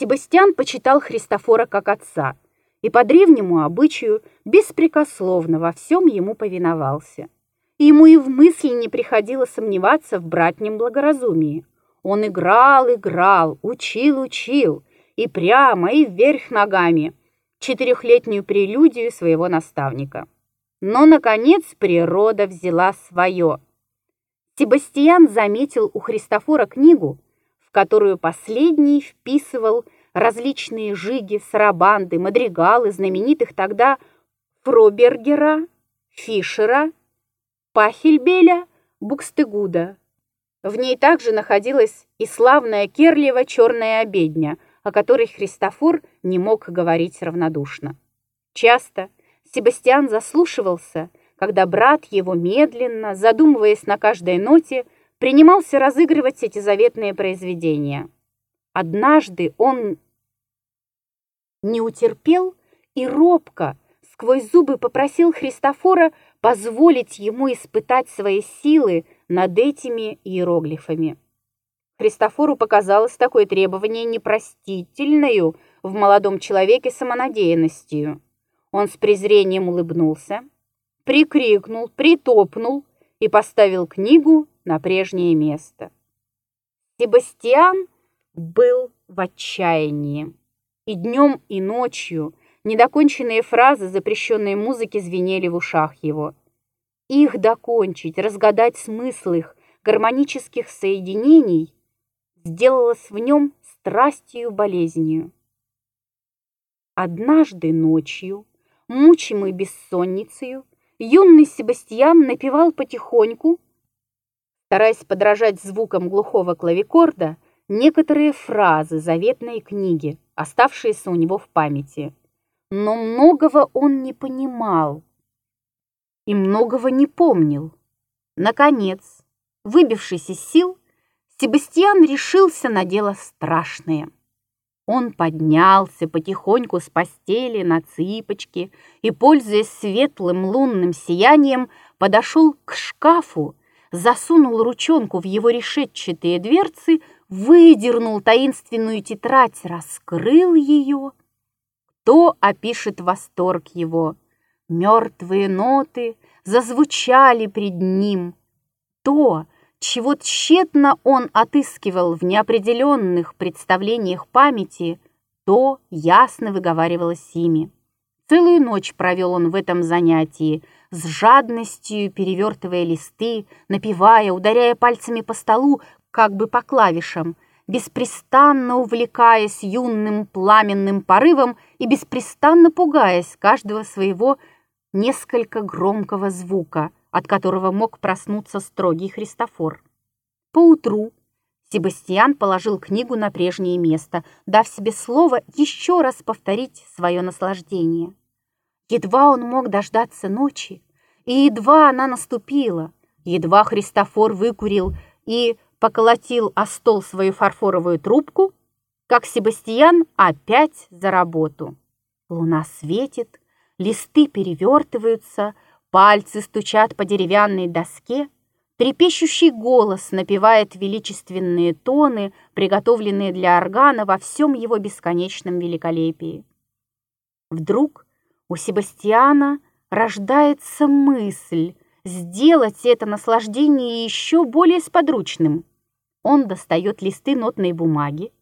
Себастьян почитал Христофора как отца и по древнему обычаю беспрекословно во всем ему повиновался. И ему и в мысли не приходило сомневаться в братнем благоразумии. Он играл, играл, учил, учил, и прямо, и вверх ногами, четырехлетнюю прелюдию своего наставника. Но, наконец, природа взяла свое. Себастьян заметил у Христофора книгу, которую последний вписывал различные жиги, сарабанды, мадригалы знаменитых тогда Фробергера, Фишера, Пахельбеля, Букстегуда. В ней также находилась и славная Керлева черная обедня, о которой Христофор не мог говорить равнодушно. Часто Себастьян заслушивался, когда брат его медленно, задумываясь на каждой ноте, принимался разыгрывать эти заветные произведения. Однажды он не утерпел и робко, сквозь зубы попросил Христофора позволить ему испытать свои силы над этими иероглифами. Христофору показалось такое требование непростительную в молодом человеке самонадеянностью. Он с презрением улыбнулся, прикрикнул, притопнул и поставил книгу на прежнее место. Себастьян был в отчаянии. И днем, и ночью недоконченные фразы запрещенной музыки звенели в ушах его. Их докончить, разгадать смысл их гармонических соединений сделалось в нем страстью болезнью. Однажды ночью, мучимый бессонницей, юный Себастьян напевал потихоньку, стараясь подражать звукам глухого клавикорда, некоторые фразы заветной книги, оставшиеся у него в памяти. Но многого он не понимал и многого не помнил. Наконец, выбившись из сил, Себастьян решился на дело страшное. Он поднялся потихоньку с постели на цыпочки и, пользуясь светлым лунным сиянием, подошел к шкафу, засунул ручонку в его решетчатые дверцы, выдернул таинственную тетрадь, раскрыл ее. Кто опишет восторг его? Мертвые ноты зазвучали пред ним. То, чего тщетно он отыскивал в неопределенных представлениях памяти, то ясно выговаривалось ими. Целую ночь провел он в этом занятии, с жадностью перевертывая листы, напевая, ударяя пальцами по столу, как бы по клавишам, беспрестанно увлекаясь юным пламенным порывом и беспрестанно пугаясь каждого своего несколько громкого звука, от которого мог проснуться строгий Христофор. Поутру Себастьян положил книгу на прежнее место, дав себе слово еще раз повторить свое наслаждение. Едва он мог дождаться ночи, и едва она наступила, едва Христофор выкурил и поколотил о стол свою фарфоровую трубку, как Себастьян опять за работу. Луна светит, листы перевертываются, пальцы стучат по деревянной доске, трепещущий голос напевает величественные тоны, приготовленные для органа во всем его бесконечном великолепии. Вдруг у Себастьяна рождается мысль сделать это наслаждение еще более сподручным. Он достает листы нотной бумаги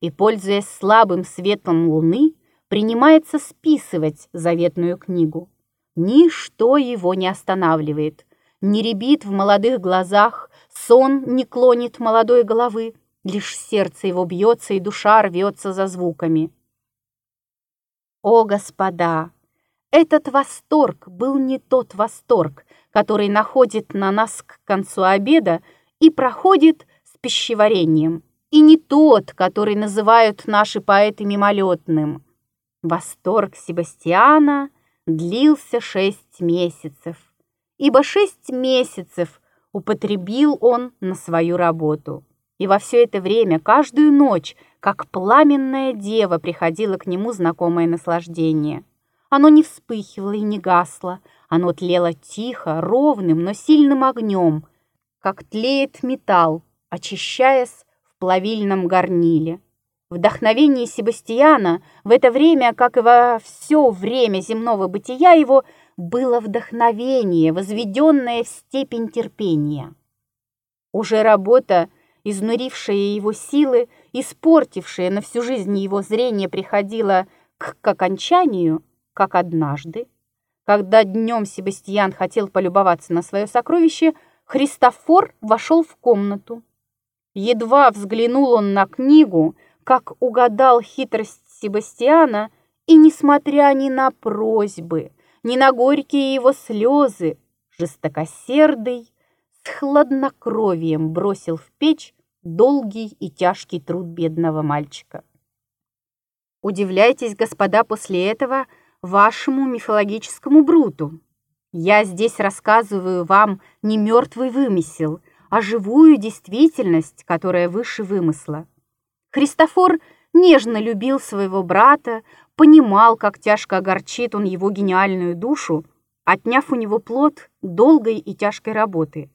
и, пользуясь слабым светом луны, принимается списывать заветную книгу. Ничто его не останавливает, не ребит в молодых глазах, сон не клонит молодой головы, лишь сердце его бьется и душа рвется за звуками. О, господа! Этот восторг был не тот восторг, который находит на нас к концу обеда и проходит с пищеварением, и не тот, который называют наши поэты мимолетным. Восторг Себастьяна длился шесть месяцев, ибо шесть месяцев употребил он на свою работу. И во все это время, каждую ночь, как пламенная дева, приходило к нему знакомое наслаждение. Оно не вспыхивало и не гасло, оно тлело тихо, ровным, но сильным огнем, как тлеет металл, очищаясь в плавильном горниле. Вдохновение Себастьяна в это время, как и во все время земного бытия его, было вдохновение, возведенное в степень терпения. Уже работа, изнурившая его силы, испортившая на всю жизнь его зрение, приходила к, к окончанию, как однажды, когда днем Себастьян хотел полюбоваться на свое сокровище, Христофор вошел в комнату. Едва взглянул он на книгу, как угадал хитрость Себастьяна, и, несмотря ни на просьбы, ни на горькие его слезы, жестокосердый с хладнокровием бросил в печь долгий и тяжкий труд бедного мальчика. Удивляйтесь, господа, после этого вашему мифологическому бруту. Я здесь рассказываю вам не мертвый вымысел, а живую действительность, которая выше вымысла. Христофор нежно любил своего брата, понимал, как тяжко огорчит он его гениальную душу, отняв у него плод долгой и тяжкой работы.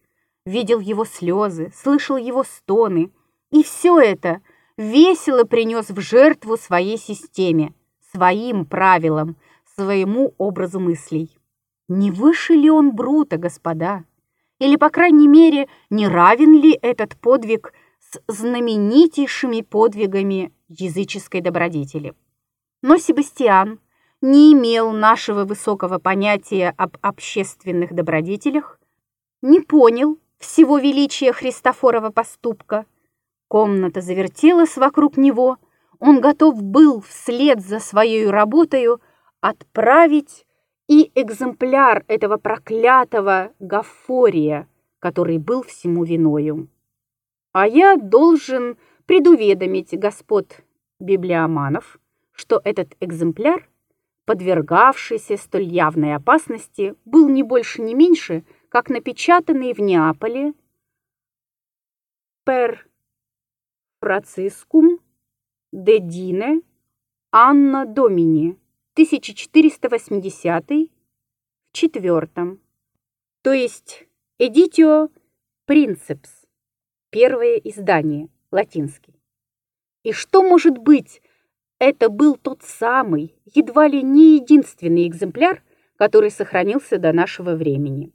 Видел его слезы, слышал его стоны, и все это весело принес в жертву своей системе, своим правилам, своему образу мыслей. Не выше ли он Брута, господа? Или, по крайней мере, не равен ли этот подвиг с знаменитейшими подвигами языческой добродетели. Но Себастьян не имел нашего высокого понятия об общественных добродетелях, не понял всего величия Христофорова поступка. Комната завертелась вокруг него, он готов был вслед за своей работою отправить и экземпляр этого проклятого Гафория, который был всему виною. А я должен предуведомить господ библиоманов, что этот экземпляр, подвергавшийся столь явной опасности, был не больше, не меньше, как напечатанный в Неаполе «Per Фрацискум де Дине Анна Домини» 1480 в четвертом, то есть «Editio Princeps» Первое издание, латинский. И что может быть? Это был тот самый, едва ли не единственный экземпляр, который сохранился до нашего времени.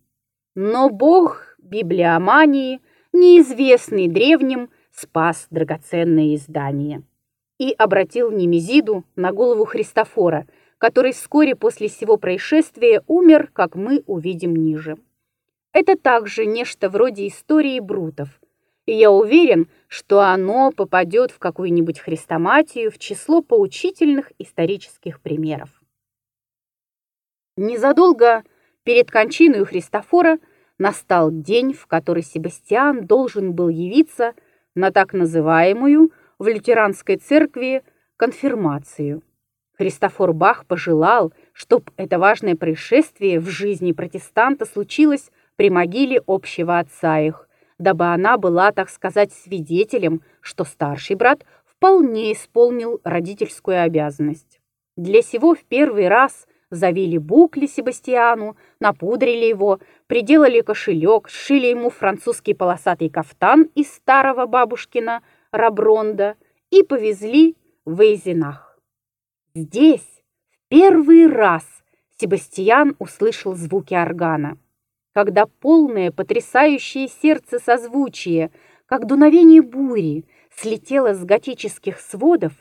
Но бог библиомании, неизвестный древним, спас драгоценное издание и обратил Немезиду на голову Христофора, который вскоре после всего происшествия умер, как мы увидим ниже. Это также нечто вроде истории Брутов – и я уверен, что оно попадет в какую-нибудь хрестоматию в число поучительных исторических примеров. Незадолго перед кончиной Христофора настал день, в который Себастьян должен был явиться на так называемую в лютеранской церкви конфирмацию. Христофор Бах пожелал, чтобы это важное происшествие в жизни протестанта случилось при могиле общего отца их, дабы она была, так сказать, свидетелем, что старший брат вполне исполнил родительскую обязанность. Для сего в первый раз завели букли Себастьяну, напудрили его, приделали кошелек, сшили ему французский полосатый кафтан из старого бабушкина Рабронда и повезли в Эйзенах. Здесь в первый раз Себастьян услышал звуки органа когда полное потрясающее сердце созвучие, как дуновение бури, слетело с готических сводов,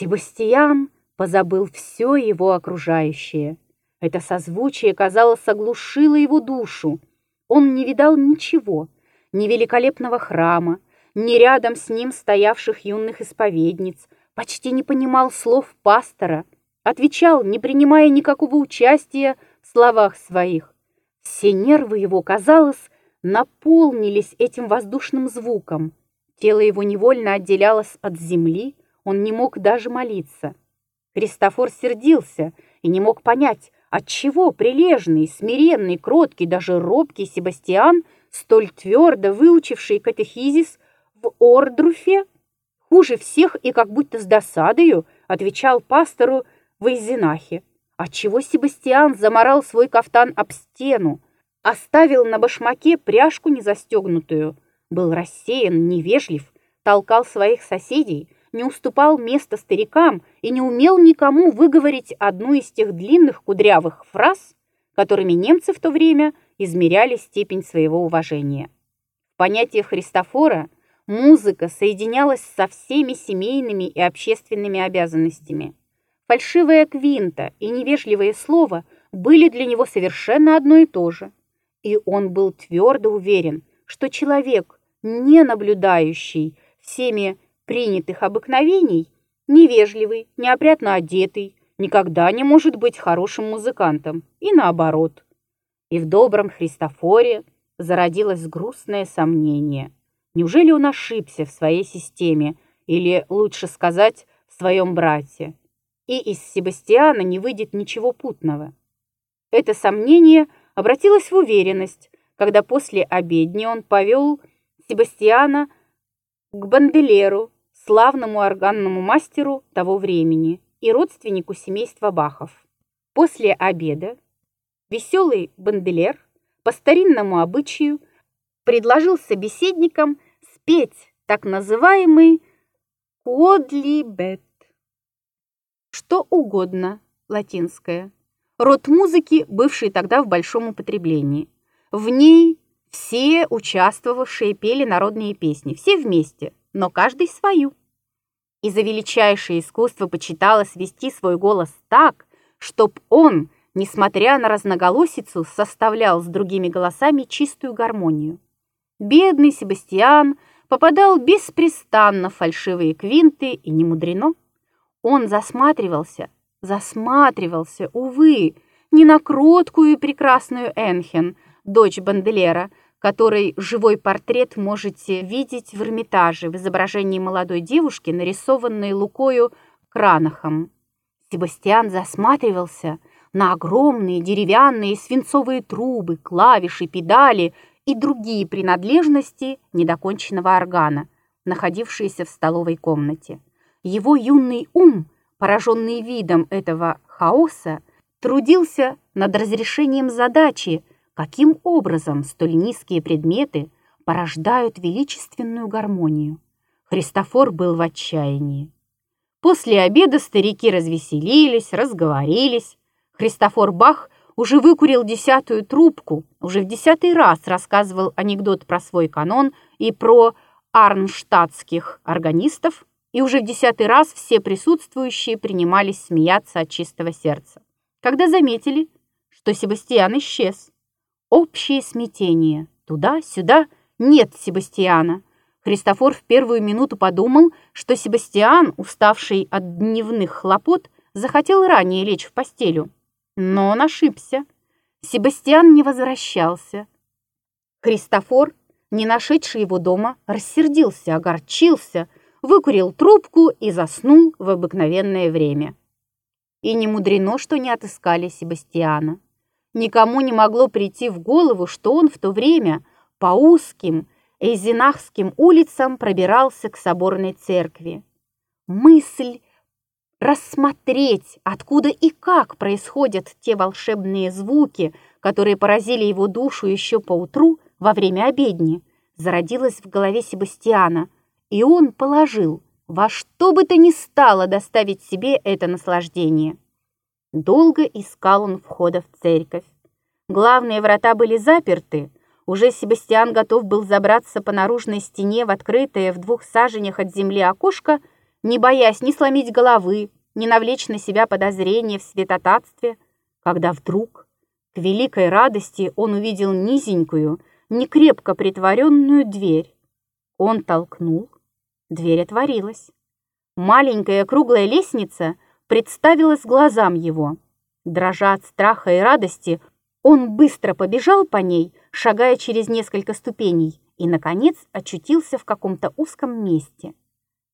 Себастьян позабыл все его окружающее. Это созвучие, казалось, оглушило его душу. Он не видал ничего, ни великолепного храма, ни рядом с ним стоявших юных исповедниц, почти не понимал слов пастора, отвечал, не принимая никакого участия в словах своих. Все нервы его, казалось, наполнились этим воздушным звуком. Тело его невольно отделялось от земли, он не мог даже молиться. Христофор сердился и не мог понять, отчего прилежный, смиренный, кроткий, даже робкий Себастьян, столь твердо выучивший катехизис в Ордруфе, хуже всех и как будто с досадою отвечал пастору в Изинахе. Отчего Себастьян заморал свой кафтан об стену, оставил на башмаке пряжку незастегнутую, был рассеян, невежлив, толкал своих соседей, не уступал место старикам и не умел никому выговорить одну из тех длинных кудрявых фраз, которыми немцы в то время измеряли степень своего уважения. В понятиях Христофора музыка соединялась со всеми семейными и общественными обязанностями. Фальшивая квинта и невежливое слово были для него совершенно одно и то же. И он был твердо уверен, что человек, не наблюдающий всеми принятых обыкновений, невежливый, неопрятно одетый, никогда не может быть хорошим музыкантом, и наоборот. И в добром Христофоре зародилось грустное сомнение. Неужели он ошибся в своей системе, или, лучше сказать, в своем брате? И из Себастьяна не выйдет ничего путного. Это сомнение обратилось в уверенность, когда после обедни он повел Себастьяна к Банделеру, славному органному мастеру того времени и родственнику семейства Бахов. После обеда веселый Банделер по старинному обычаю предложил собеседникам спеть так называемый «куодлибет» что угодно, латинское. Род музыки, бывший тогда в большом употреблении. В ней все участвовавшие пели народные песни, все вместе, но каждый свою. И за величайшее искусство почиталось вести свой голос так, чтоб он, несмотря на разноголосицу, составлял с другими голосами чистую гармонию. Бедный Себастьян попадал беспрестанно в фальшивые квинты, и не мудрено. Он засматривался, засматривался, увы, не на кроткую и прекрасную Энхен, дочь Банделера, которой живой портрет можете видеть в Эрмитаже в изображении молодой девушки, нарисованной Лукою Кранахом. Себастьян засматривался на огромные деревянные свинцовые трубы, клавиши, педали и другие принадлежности недоконченного органа, находившиеся в столовой комнате. Его юный ум, пораженный видом этого хаоса, трудился над разрешением задачи, каким образом столь низкие предметы порождают величественную гармонию. Христофор был в отчаянии. После обеда старики развеселились, разговорились. Христофор Бах уже выкурил десятую трубку, уже в десятый раз рассказывал анекдот про свой канон и про арнштадтских органистов, и уже в десятый раз все присутствующие принимались смеяться от чистого сердца, когда заметили, что Себастьян исчез. Общее смятение. Туда-сюда нет Себастьяна. Христофор в первую минуту подумал, что Себастьян, уставший от дневных хлопот, захотел ранее лечь в постелю. Но он ошибся. Себастьян не возвращался. Христофор, не нашедший его дома, рассердился, огорчился – выкурил трубку и заснул в обыкновенное время. И не мудрено, что не отыскали Себастьяна. Никому не могло прийти в голову, что он в то время по узким Эйзенахским улицам пробирался к соборной церкви. Мысль рассмотреть, откуда и как происходят те волшебные звуки, которые поразили его душу еще поутру во время обедни, зародилась в голове Себастьяна – и он положил во что бы то ни стало доставить себе это наслаждение. Долго искал он входа в церковь. Главные врата были заперты, уже Себастьян готов был забраться по наружной стене в открытое в двух саженях от земли окошко, не боясь ни сломить головы, ни навлечь на себя подозрения в святотатстве, когда вдруг, к великой радости, он увидел низенькую, некрепко притворенную дверь. Он толкнул, Дверь отворилась. Маленькая круглая лестница представилась глазам его. Дрожа от страха и радости, он быстро побежал по ней, шагая через несколько ступеней, и, наконец, очутился в каком-то узком месте.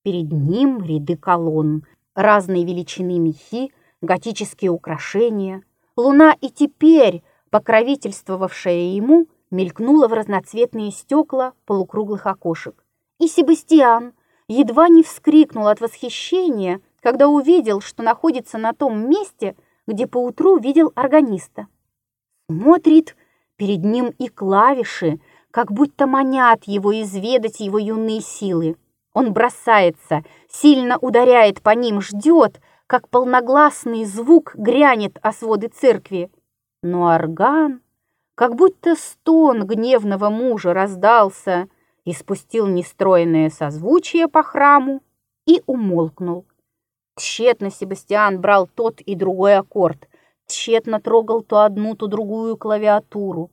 Перед ним ряды колонн, разной величины мехи, готические украшения. Луна и теперь, покровительствовавшая ему, мелькнула в разноцветные стекла полукруглых окошек. И Себастьян, едва не вскрикнул от восхищения, когда увидел, что находится на том месте, где поутру видел органиста. Смотрит, перед ним и клавиши, как будто манят его изведать его юные силы. Он бросается, сильно ударяет по ним, ждет, как полногласный звук грянет о своды церкви. Но орган, как будто стон гневного мужа раздался и спустил нестроенное созвучие по храму и умолкнул. Тщетно Себастьян брал тот и другой аккорд, тщетно трогал то одну, то другую клавиатуру,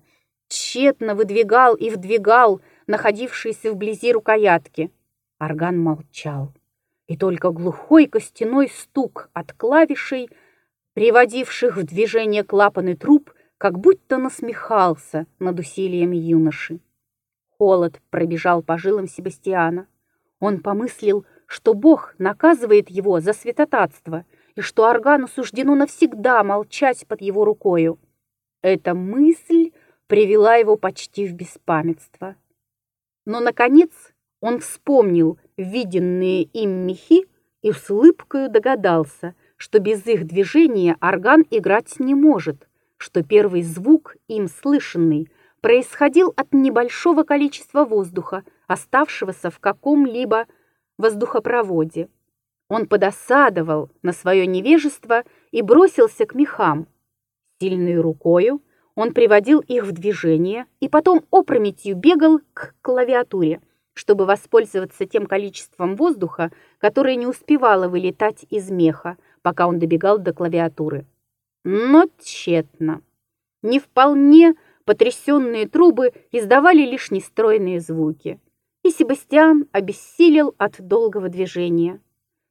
тщетно выдвигал и вдвигал находившиеся вблизи рукоятки. Орган молчал, и только глухой костяной стук от клавишей, приводивших в движение клапаны труб, как будто насмехался над усилиями юноши. Холод пробежал по жилам Себастьяна. Он помыслил, что Бог наказывает его за святотатство и что органу суждено навсегда молчать под его рукою. Эта мысль привела его почти в беспамятство. Но, наконец, он вспомнил виденные им мехи и с улыбкою догадался, что без их движения орган играть не может, что первый звук, им слышанный, происходил от небольшого количества воздуха, оставшегося в каком-либо воздухопроводе. Он подосадовал на свое невежество и бросился к мехам. Сильной рукою он приводил их в движение и потом опрометью бегал к клавиатуре, чтобы воспользоваться тем количеством воздуха, которое не успевало вылетать из меха, пока он добегал до клавиатуры. Но тщетно. Не вполне потрясенные трубы издавали лишь нестройные звуки. И Себастьян обессилел от долгого движения.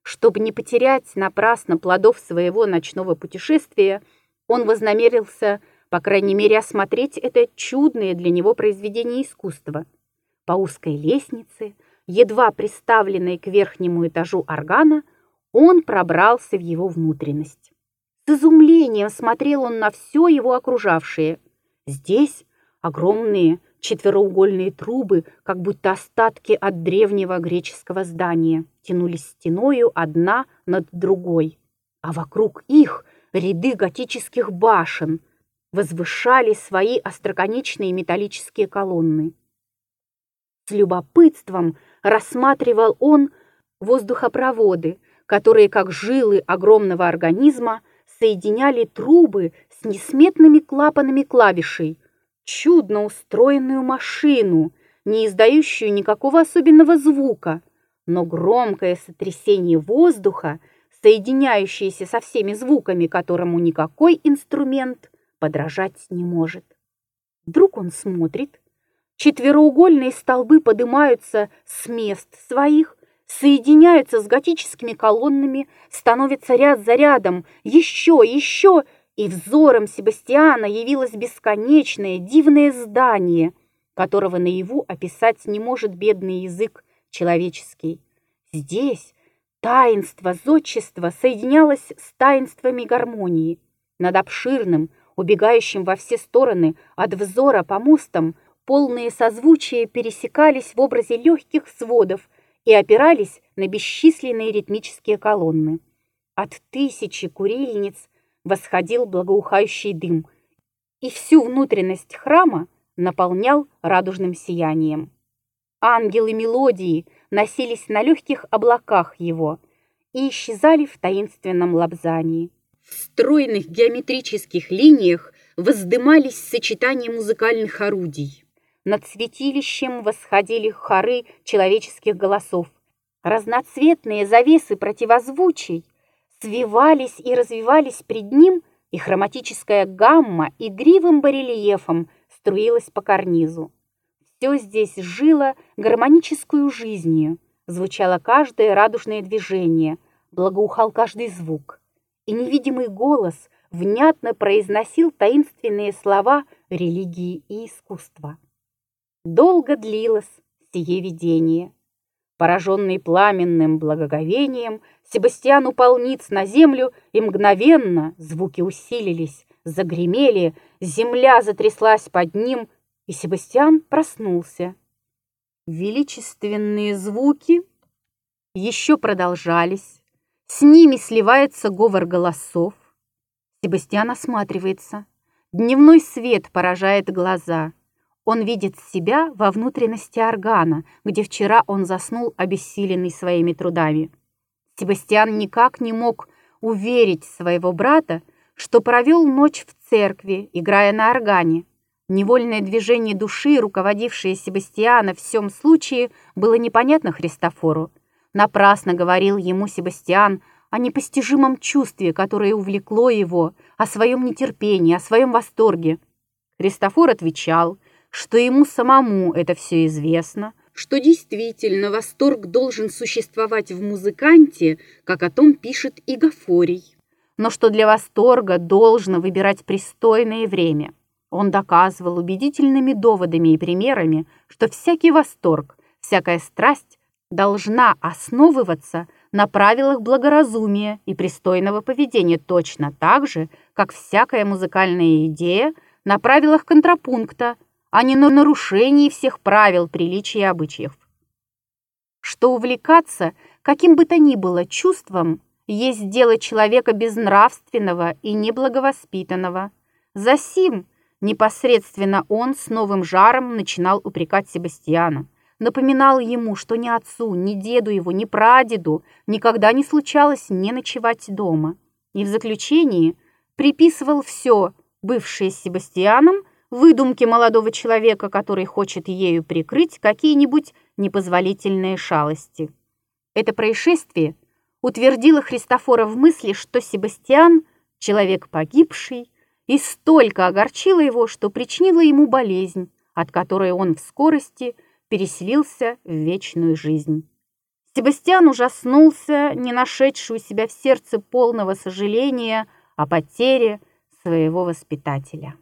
Чтобы не потерять напрасно плодов своего ночного путешествия, он вознамерился по крайней мере, осмотреть это чудное для него произведение искусства. По узкой лестнице, едва приставленной к верхнему этажу органа, он пробрался в его внутренность. С изумлением смотрел он на все его окружавшее. Здесь огромные четвероугольные трубы, как будто остатки от древнего греческого здания, тянулись стеною одна над другой, а вокруг их ряды готических башен – возвышали свои остроконечные металлические колонны. С любопытством рассматривал он воздухопроводы, которые, как жилы огромного организма, соединяли трубы с несметными клапанами клавишей, чудно устроенную машину, не издающую никакого особенного звука, но громкое сотрясение воздуха, соединяющееся со всеми звуками, которому никакой инструмент подражать не может. Вдруг он смотрит, четвероугольные столбы поднимаются с мест своих, соединяются с готическими колоннами, становятся ряд за рядом, еще, еще, и взором Себастьяна явилось бесконечное дивное здание, которого наяву описать не может бедный язык человеческий. Здесь таинство зодчества соединялось с таинствами гармонии. Над обширным, убегающим во все стороны от взора по мостам, полные созвучия пересекались в образе легких сводов и опирались на бесчисленные ритмические колонны. От тысячи курильниц восходил благоухающий дым, и всю внутренность храма наполнял радужным сиянием. Ангелы мелодии носились на легких облаках его и исчезали в таинственном лапзании. В стройных геометрических линиях воздымались сочетания музыкальных орудий. Над святилищем восходили хоры человеческих голосов. Разноцветные завесы противозвучий свивались и развивались пред ним, и хроматическая гамма игривым барельефом струилась по карнизу. Все здесь жило гармоническую жизнью, звучало каждое радужное движение, благоухал каждый звук и невидимый голос внятно произносил таинственные слова религии и искусства. Долго длилось сие видение. Пораженный пламенным благоговением, Себастьян упал ниц на землю, и мгновенно звуки усилились, загремели, земля затряслась под ним, и Себастьян проснулся. Величественные звуки еще продолжались, с ними сливается говор голосов. Себастьян осматривается. Дневной свет поражает глаза. Он видит себя во внутренности органа, где вчера он заснул, обессиленный своими трудами. Себастьян никак не мог уверить своего брата, что провел ночь в церкви, играя на органе. Невольное движение души, руководившее Себастьяна в всем случае, было непонятно Христофору. Напрасно говорил ему Себастьян о непостижимом чувстве, которое увлекло его, о своем нетерпении, о своем восторге. Христофор отвечал, что ему самому это все известно, что действительно восторг должен существовать в музыканте, как о том пишет и Гафорий, но что для восторга должно выбирать пристойное время. Он доказывал убедительными доводами и примерами, что всякий восторг, всякая страсть должна основываться на правилах благоразумия и пристойного поведения точно так же, как всякая музыкальная идея на правилах контрапункта, а не на нарушении всех правил приличия и обычаев. Что увлекаться каким бы то ни было чувством есть дело человека безнравственного и неблаговоспитанного. Засим непосредственно он с новым жаром начинал упрекать Себастьяна напоминал ему, что ни отцу, ни деду его, ни прадеду никогда не случалось не ночевать дома. И в заключении приписывал все, бывшее Себастьяном, выдумке молодого человека, который хочет ею прикрыть какие-нибудь непозволительные шалости. Это происшествие утвердило Христофора в мысли, что Себастьян – человек погибший, и столько огорчило его, что причинило ему болезнь, от которой он в скорости – переселился в вечную жизнь. Себастьян ужаснулся, не нашедший у себя в сердце полного сожаления о потере своего воспитателя.